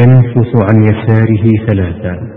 ينفث عن يساره ثلاثا.